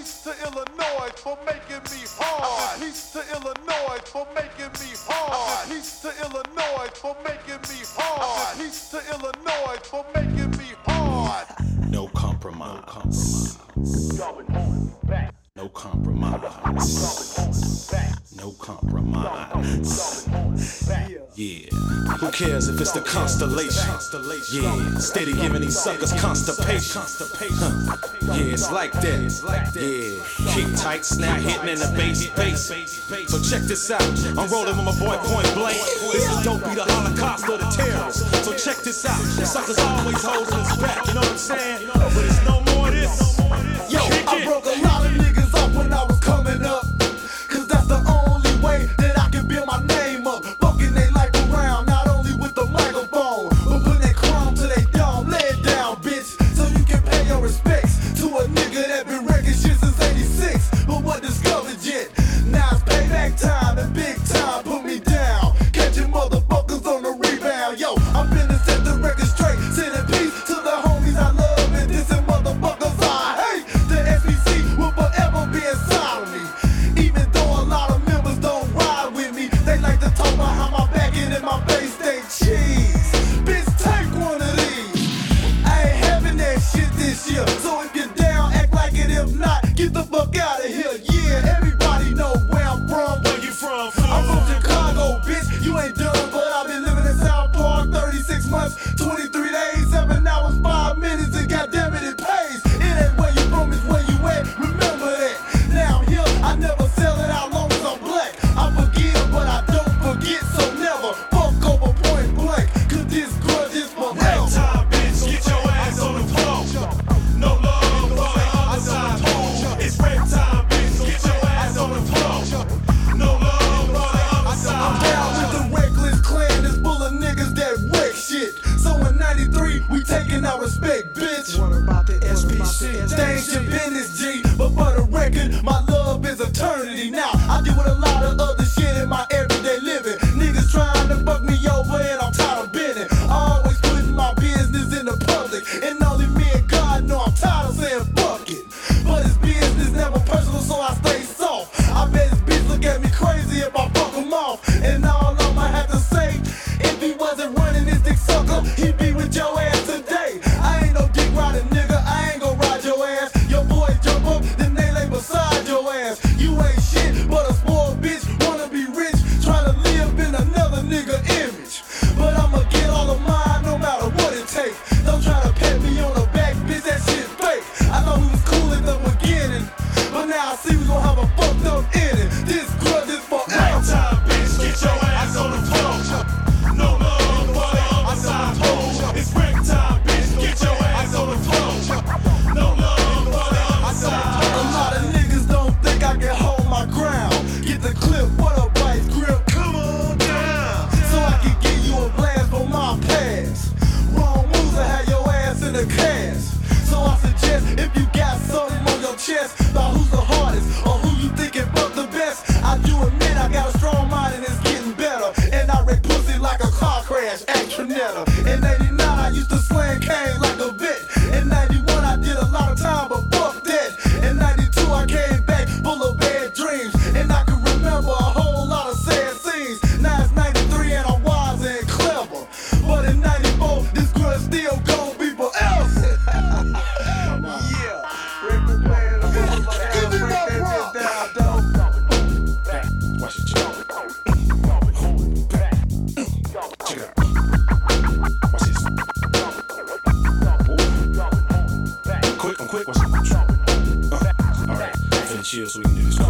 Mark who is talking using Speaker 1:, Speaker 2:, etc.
Speaker 1: peace to Illinois for making me hard. I peace to Illinois for making me hard. I peace to Illinois for making me hard. I peace to Illinois for making me hard.
Speaker 2: No compromise. No compromise. No compromise. No compromise. Yeah. Who cares if it's the constellation? Yeah. Steady giving these suckers constipation. Huh. Yeah, it's like that. Yeah. Kick tight, snap hitting in the base, base. So check this out. I'm rolling with my boy Point Blank. This is don't be the Holocaust or the terrorists. So check this out. Suckers always holding us back. You know what I'm saying? But it's no more this.
Speaker 3: niggas how my back and my face they cheese. Bitch, take one of these. I ain't having that shit this year. So if you're down, act like it. If not, get the fuck out of here. Yeah, everybody know where I'm from.
Speaker 2: Where you from? Fool?
Speaker 3: I'm from Chicago, bitch. You ain't done, but I've been living in South Park 36 months. see we gon' have a fucked up
Speaker 2: ass
Speaker 3: actionetta. And
Speaker 2: they chill so we can do this.